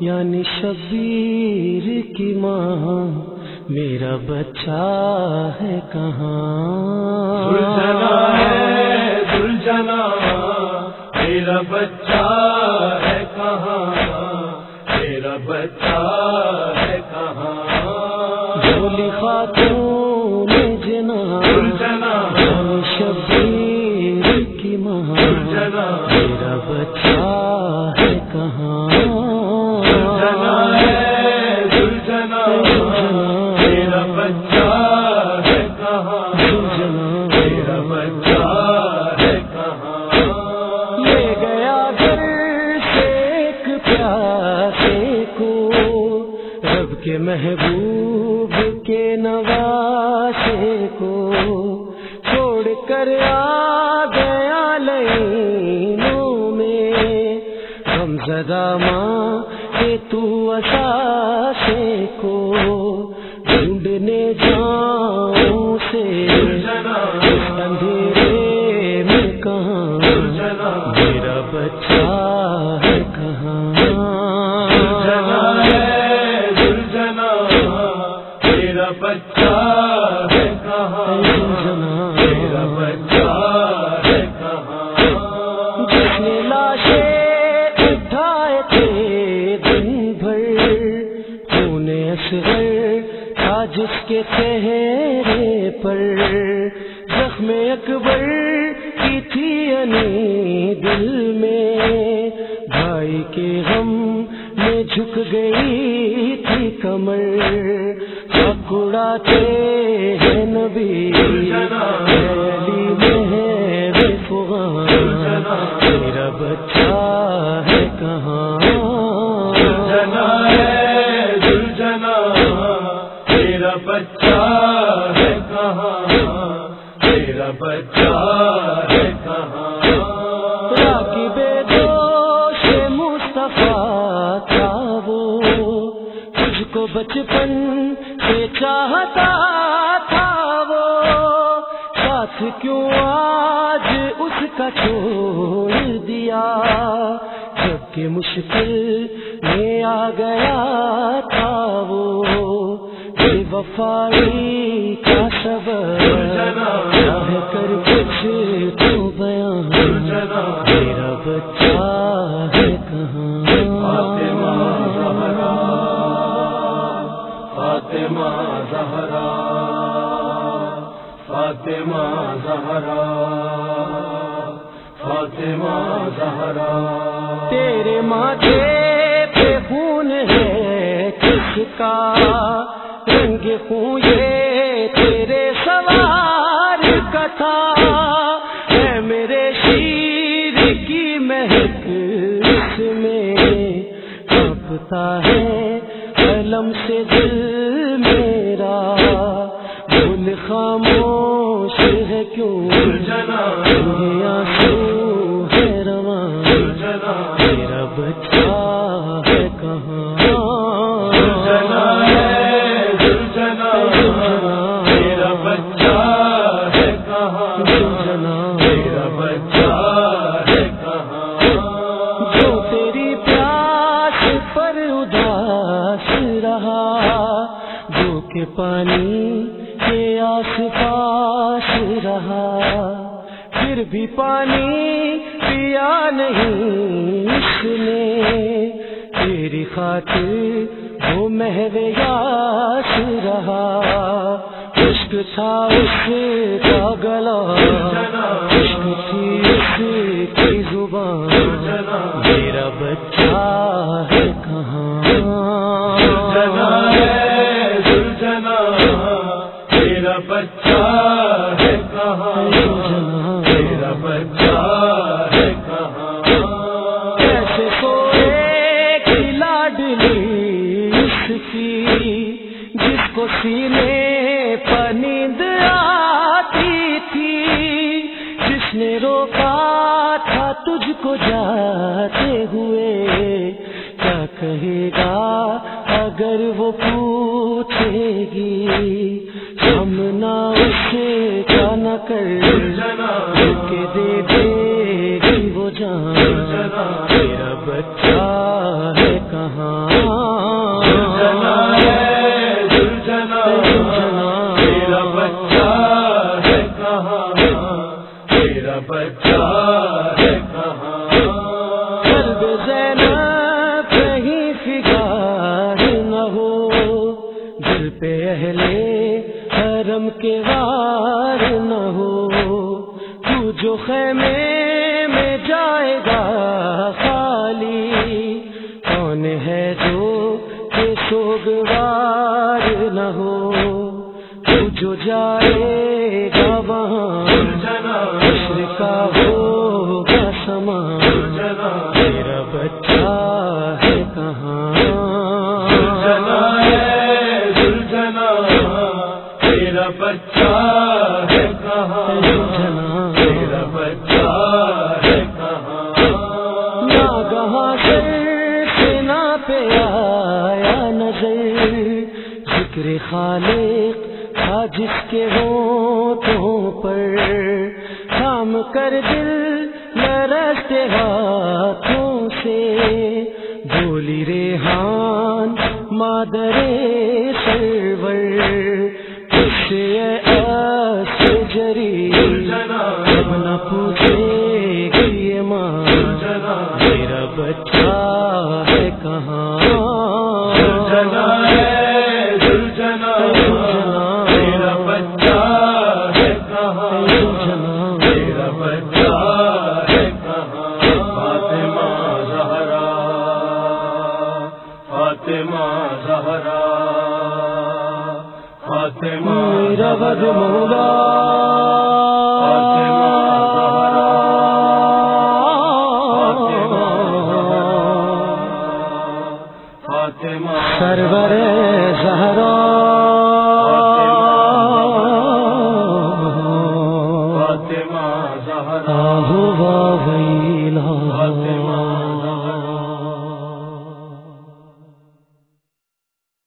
یعنی شبیر کی ماں میرا بچہ ہے کہاں؟ سلجنا میرا بچہ ہے کہاں؟ میرا بچہ ہے کہاں؟ بولی خاتون جنا سلجنا یعنی شبیر کی ماں میرا بچہ ہے کہاں؟ محبوب کے نواسے کو چھوڑ کر آ تھا جس کے چہرے پر زخم اکبر کی تھی انی دل میں، بھائی کے غم جھک گئی تھی کمر پکڑاتے ہیں نبی۔ میں ہے فغان میرا بچہ ہے کہاں؟ بچپن سے چاہتا تھا وہ۔ ساتھ کیوں آج اس کا چھوڑ دیا؟ جبکہ مشکل میں آ گیا تھا وہ۔ بے وفائی کا سبب کر کچھ تو بیان۔ میرا بچہ ہے کہاں؟ فاطمہ زہرا فاطمہ زہرا فاطمہ زہرا۔ تیرے ماتھے پہ خون ہے کس کا؟ رنگ خون یہ تیرے سوار کا تھا۔ ہے میرے شیر کی مہک اس میں کپتا ہے قلم سے دل میرا بھول خاموش ہے کیوں؟ یہ آنسو ہے رواں میرا بچہ ہے کہاں؟ میرا بچہ بھی پانی پیا نہیں اس نے۔ تیری خاطر وہ محو یاس رہا۔ عشق تھا اس کا گلا۔ عشق تھی اس کی زبان۔ میرا بچہ جس کو سینے پر نیند آتی تھی جس نے روکا تھا تجھ کو جاتے ہوئے کیا کہے گا اگر وہ پوچھے گی ہم نہ اسے کیا نہ کر دے دے وہ جان۔ تیرا بچہ ہے کہاں؟ جنا تیرا بچہ ہے کہاں تیرا بچہ ہے کہاں قلب زینب کہیں فکار نہ ہو دل پہ اہلے حرم کے وار نہ ہو۔ جو خیمے میں جائے گا خالی، کون ہے جو کہ سوگوار نہ ہو؟ تو جو جائے گا وہاں بچہ ہے کہاں؟ تیرا بچہ ہے کہاں؟ ناگہاں سے سنا پہ آیا نظر، ذکر خالق تھا جس کے ہونٹوں پر۔ تھام کر دل لرزتے ہاتھوں سے بولی ریحان مادر سرور۔ جری نہ پوچھے گی ماں میرا بچہ ہے کہاں؟ تیرا بچہ فاطمہ رغد مولا۔